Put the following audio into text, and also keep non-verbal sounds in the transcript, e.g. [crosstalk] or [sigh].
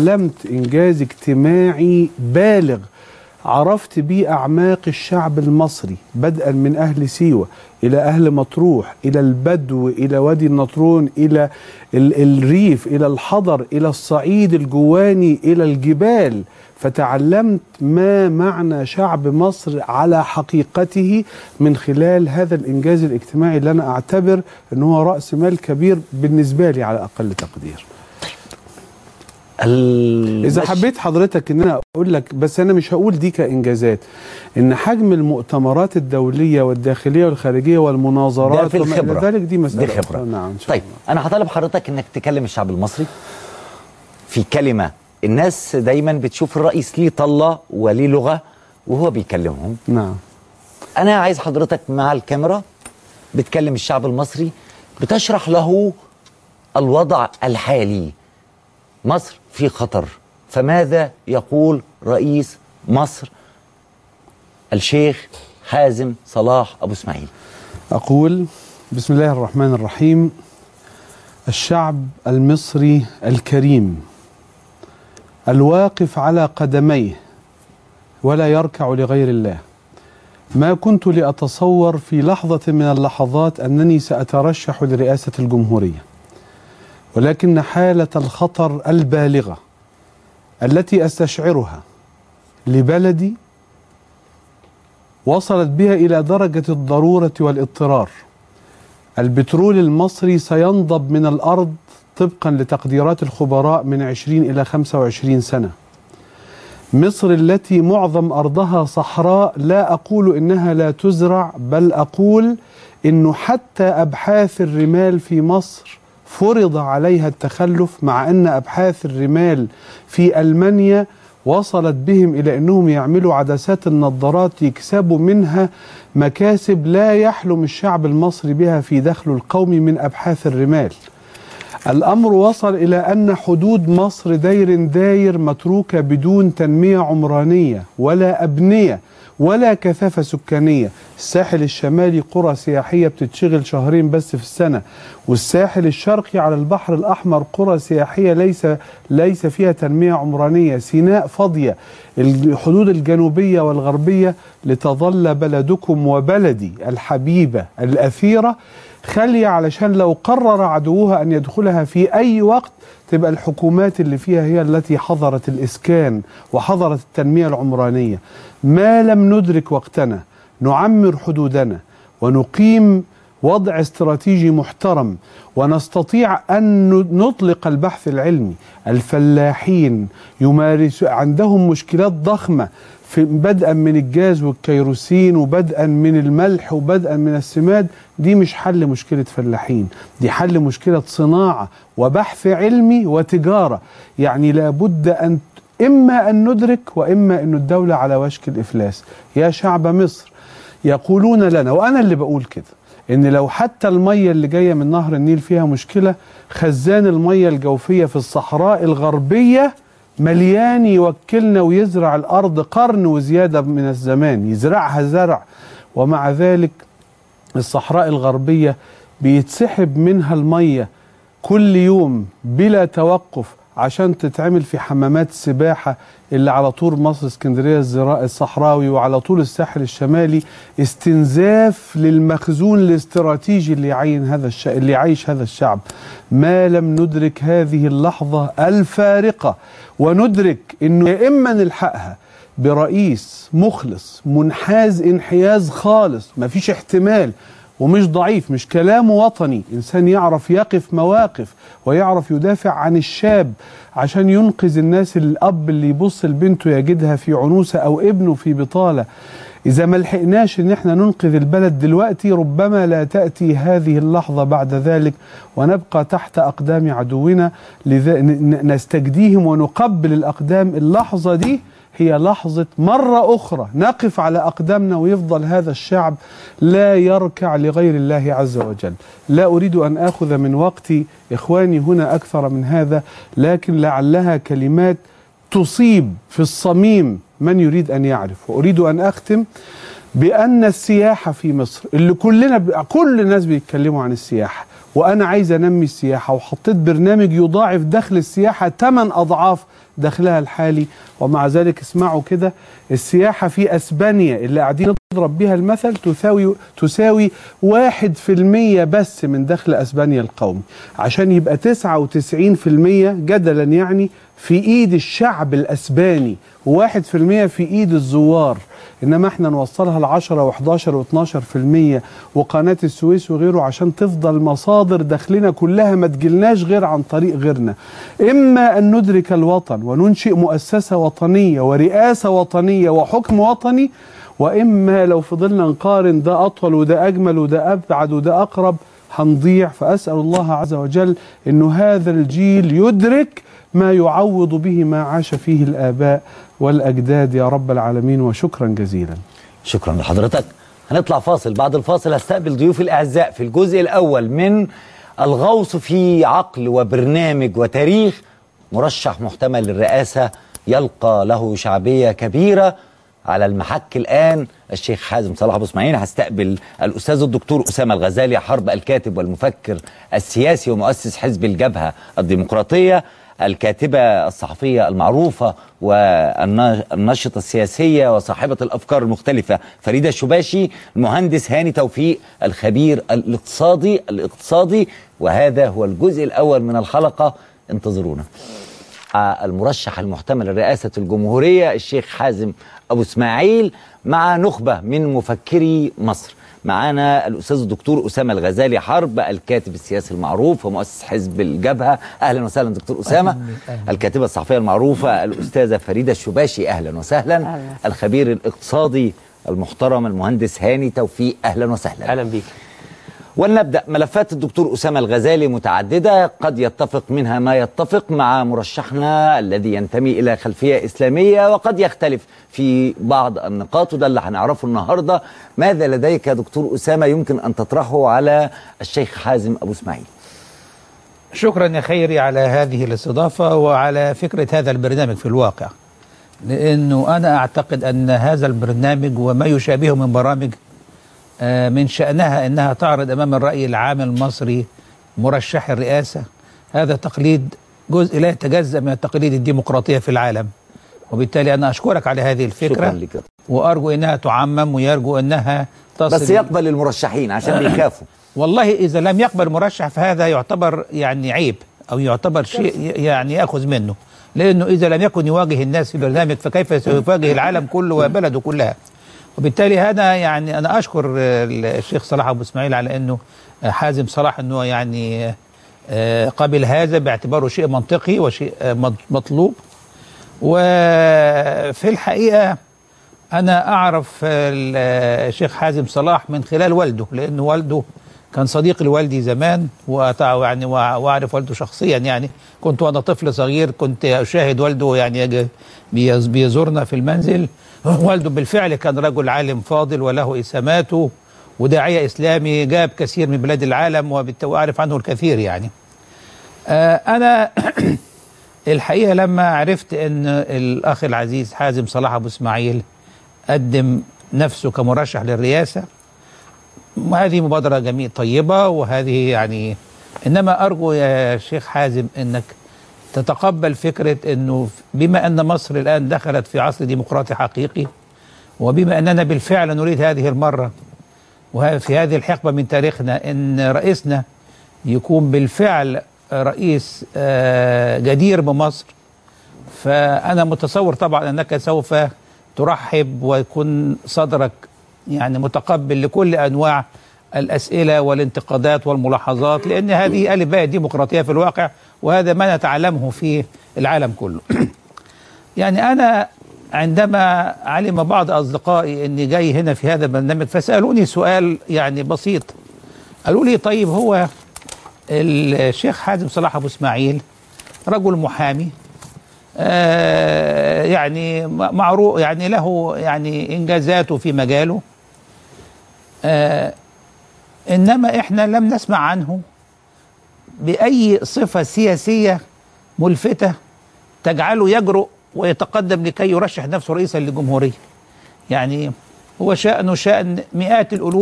تعلمت إنجاز اجتماعي بالغ. عرفت بيه أعماق الشعب المصري بدءا من أهل سيوة إلى أهل مطروح إلى البدو إلى وادي النطرون إلى ال- الريف إلى الحضر إلى الصعيد الجواني إلى الجبال. فتعلمت ما معنى شعب مصر على حقيقته من خلال هذا الإنجاز الاجتماعي اللي أنا أعتبر أنه هو رأس مال كبير بالنسبة لي على أقل تقدير. إذا حبيت حضرتك إن أنا أقول لك بس أنا مش هقول دي كإنجازات. إن حجم المؤتمرات الدولية والداخلية والخارجية والمناظرات ده في الخبرة. ذلك دي مسألة دي خبرة. نعم إن شاء طيب الله. أنا هطالب حضرتك إنك تكلم الشعب المصري في كلمة. الناس دايما بتشوف الرئيس ليه طلة وليه لغة وهو بيكلمهم. نعم. أنا عايز حضرتك مع الكاميرا بتكلم الشعب المصري بتشرح له الوضع الحالي. مصر في خطر. فماذا يقول رئيس مصر الشيخ حازم صلاح أبو إسماعيل؟ أقول بسم الله الرحمن الرحيم. الشعب المصري الكريم الواقف على قدميه ولا يركع لغير الله. ما كنت لأتصور في لحظة من اللحظات أنني سأترشح لرئاسة الجمهورية. ولكن حالة الخطر البالغة التي أستشعرها لبلدي وصلت بها إلى درجة الضرورة والاضطرار. البترول المصري سينضب من الأرض طبقا لتقديرات الخبراء من 20 إلى 25 سنة. مصر التي معظم أرضها صحراء لا أقول إنها لا تزرع بل أقول إنه حتى أبحاث الرمال في مصر فرض عليها التخلف مع أن أبحاث الرمال في ألمانيا وصلت بهم إلى أنهم يعملوا عدسات النظارات يكسبوا منها مكاسب لا يحلم الشعب المصري بها في دخله القومي من أبحاث الرمال. الأمر وصل إلى أن حدود مصر داير داير متروكة بدون تنمية عمرانية ولا أبنية ولا كثافة سكانية. الساحل الشمالي قرى سياحية بتتشغل شهرين بس في السنة والساحل الشرقي على البحر الأحمر قرى سياحية ليس ليس فيها تنمية عمرانية سيناء فاضية. الحدود الجنوبية والغربية لتظل بلدكم وبلدي الحبيبة الأثيرة. خالية علشان لو قرر عدوها أن يدخلها في أي وقت تبقى الحكومات اللي فيها هي التي حظرت الإسكان وحظرت التنمية العمرانية. ما لم ندرك وقتنا نعمر حدودنا ونقيم وضع استراتيجي محترم ونستطيع أن نطلق البحث العلمي. الفلاحين يمارس عندهم مشكلات ضخمة في بدءا من الجاز والكيروسين وبدءا من الملح وبدءا من السماد. دي مش حل مشكلة فلاحين دي حل مشكلة صناعة وبحث علمي وتجارة. يعني لابد أن إما أن ندرك وإما أن الدولة على وشك الإفلاس. يا شعب مصر يقولون لنا وأنا اللي بقول كده إن لو حتى المية اللي جاية من نهر النيل فيها مشكلة خزان المية الجوفية في الصحراء الغربية مليان يوكلنا ويزرع الأرض قرن وزيادة من الزمان يزرعها زرع. ومع ذلك الصحراء الغربية بيتسحب منها المية كل يوم بلا توقف. عشان تتعمل في حمامات السباحة اللي على طول مصر اسكندرية الصحراوي وعلى طول الساحل الشمالي استنزاف للمخزون الاستراتيجي اللي يعين هذا الش... اللي يعيش هذا الشعب. ما لم ندرك هذه اللحظة الفارقة وندرك إنه يا إما نلحقها برئيس مخلص منحاز انحياز خالص مفيش احتمال ومش ضعيف مش كلامه وطني. إنسان يعرف يقف مواقف ويعرف يدافع عن الشاب عشان ينقذ الناس الأب اللي يبص لبنته يجدها في عنوسة أو ابنه في بطالة. إذا ما لحقناش إن إحنا ننقذ البلد دلوقتي ربما لا تأتي هذه اللحظة بعد ذلك ونبقى تحت أقدام عدونا. نستجديهم ونقبل الأقدام. اللحظة دي هي لحظة مرة أخرى نقف على أقدامنا ويفضل هذا الشعب لا يركع لغير الله عز وجل لا أريد أن أخذ من وقت إخواني هنا أكثر من هذا لكن لعلها كلمات تصيب في الصميم من يريد أن يعرف وأريد أن أختم بأن السياحة في مصر اللي كلنا. كل الناس بيتكلموا عن السياحة وأنا عايز أنمي السياحة وحطيت برنامج يضاعف دخل السياحة 8 أضعاف دخلها الحالي. ومع ذلك اسمعوا كده السياحة في أسبانيا اللي قاعدين نضرب بها المثل تساوي تساوي واحد في المية بس من دخل أسبانيا القومي. عشان يبقى تسعة وتسعين في المية جدلا يعني في إيد الشعب الأسباني وواحد في المية في إيد الزوار. إنما إحنا نوصلها وحداشر واتناشر في المية. وقناة السويس وغيره عشان تفضل مصادر دخلنا كلها ما تجيلناش غير عن طريق غيرنا. إما أن ندرك الوطن وننشئ مؤسسة وطنية ورئاسة وطنية وحكم وطني وإما لو فضلنا نقارن ده أطول وده أجمل وده أبعد وده أقرب هنضيع. فأسأل الله عز وجل أنه هذا الجيل يدرك ما يعوض به ما عاش فيه الآباء والأجداد يا رب العالمين وشكرا جزيلا. شكرا لحضرتك. هنطلع فاصل بعد الفاصل هستقبل ضيوف الأعزاء في الجزء الأول من الغوص في عقل وبرنامج وتاريخ مرشح محتمل للرئاسة يلقى له شعبية كبيرة على المحك الآن الشيخ حازم صلاح أبو إسماعيل. هستقبل الأستاذ الدكتور أسامة الغزالي حرب الكاتب والمفكر السياسي ومؤسس حزب الجبهة الديمقراطية. الكاتبة الصحفية المعروفة والناشطة السياسية وصاحبة الأفكار المختلفة فريدة الشباشي المهندس هاني توفيق الخبير الاقتصادي الاقتصادي. وهذا هو الجزء الأول من الحلقة. انتظرونا. المرشح المحتمل لرئاسة الجمهورية الشيخ حازم أبو إسماعيل مع نخبة من مفكري مصر. معانا الأستاذ الدكتور أسامة الغزالي حرب الكاتب السياسي المعروف ومؤسس حزب الجبهة. أهلا وسهلا دكتور أسامة. الكاتبة الصحفية المعروفة الأستاذة فريدة الشباشي. أهلا وسهلا. أهلا. الخبير الاقتصادي المحترم المهندس هاني توفيق. أهلا وسهلا. أهلا بيك. ولنبدأ ملفات الدكتور أسامة الغزالي متعددة قد يتفق منها ما يتفق مع مرشحنا الذي ينتمي إلى خلفية إسلامية وقد يختلف في بعض النقاط وده اللي هنعرفه النهاردة. ماذا لديك يا دكتور أسامة يمكن أن تطرحه على الشيخ حازم أبو إسماعيل؟ شكرا يا خيري على هذه الاستضافة وعلى فكرة هذا البرنامج في الواقع لأنه أنا أعتقد أن هذا البرنامج وما يشابهه من برامج من شأنها أنها تعرض أمام الرأي العام المصري مرشح الرئاسة. هذا تقليد جزء لا يتجزأ من التقاليد الديمقراطية في العالم. وبالتالي أنا أشكرك على هذه شكرا الفكرة لك. وأرجو أنها تعمم ويرجو أنها تصل بس يقبل المرشحين عشان بيخافوا والله إذا لم يقبل مرشح فهذا يعتبر يعني عيب أو يعتبر شيء يعني يأخذ منه. لأنه إذا لم يكن يواجه الناس في برنامج فكيف سيواجه العالم كله وبلده كلها؟ وبالتالي هذا يعني أنا أشكر آه، الشيخ صلاح أبو إسماعيل على أنه آه، حازم صلاح أنه يعني آه، قبل هذا باعتباره شيء منطقي وشيء مط- مطلوب. وفي الحقيقة أنا أعرف ال- الشيخ حازم صلاح من خلال والده لأن والده كان صديق لوالدي زمان يعني وأعرف والده شخصيا يعني. كنت وأنا طفل صغير كنت أشاهد والده يعني بيزورنا في المنزل. والده بالفعل كان رجل عالم فاضل وله إسهاماته وداعية إسلامي جاب كثير من بلاد العالم وأعرف عنه الكثير يعني. آه، أنا [clears throat] الحقيقة لما عرفت أن الأخ العزيز حازم صلاح أبو إسماعيل قدم نفسه كمرشح للرئاسة وهذه مبادرة جميل طيبة وهذه يعني إنما أرجو يا شيخ حازم أنك تتقبل فكرة أنه بما أن مصر الآن دخلت في عصر ديمقراطي حقيقي وبما أننا بالفعل نريد هذه المرة وفي هذه الحقبة من تاريخنا أن رئيسنا يكون بالفعل رئيس آه، جدير بمصر. فأنا متصور طبعا أنك سوف ترحب ويكون صدرك يعني متقبل لكل أنواع الأسئلة والانتقادات والملاحظات لأن هذه ألف باء ديمقراطية في الواقع وهذا ما نتعلمه في العالم كله. [clears throat] يعني أنا عندما علم بعض أصدقائي أني جاي هنا في هذا البرنامج فسألوني سؤال يعني بسيط. قالوا لي طيب هو الشيخ حازم صلاح أبو إسماعيل رجل محامي آه يعني معروف يعني له يعني إنجازاته في مجاله آه إنما إحنا لم نسمع عنه. بأي صفة سياسية ملفتة تجعله يجرؤ ويتقدم لكي يرشح نفسه رئيسا للجمهورية يعني هو شأنه شأن مئات الألوف